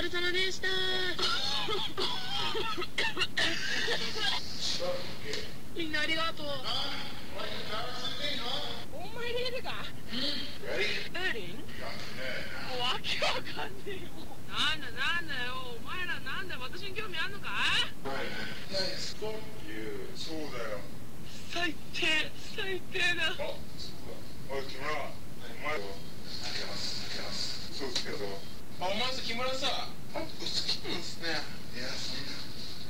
疲れ様でした。みんなありがとう。お前レールが？レリンわけわかんねえよ。なんだなんだよ。お前らなんだ私に興味あんのか？そうだよ。最低最低だ。あ、そうだ。おいお前あお前さ木村さパップ好きなんですね。いやそん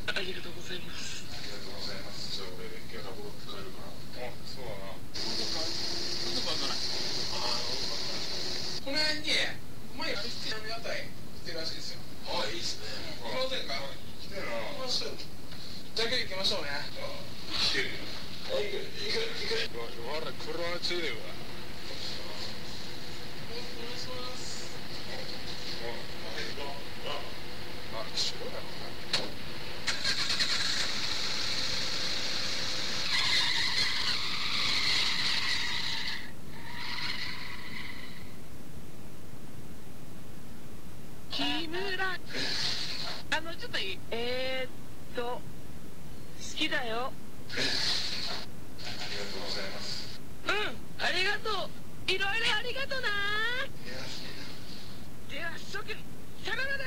なありがとうございますありがとうございます。じゃあ俺ギャラ戻って帰るからあそうだな。ちょっとバカないこの辺にうまいアリスティアの屋台来てるらしいですよ。あいいっすね。行きませんか？来てるな。行きましょう。じゃあ今日行きましょうね。来てるよ。あ行く行く行くわらこれはついわお願いしますあ一緒だよ木村あのちょっといいえー、っと好きだよ。ありがとうございますうんありがとう。いろいろありがとな。いやそんなでは諸君さよならだ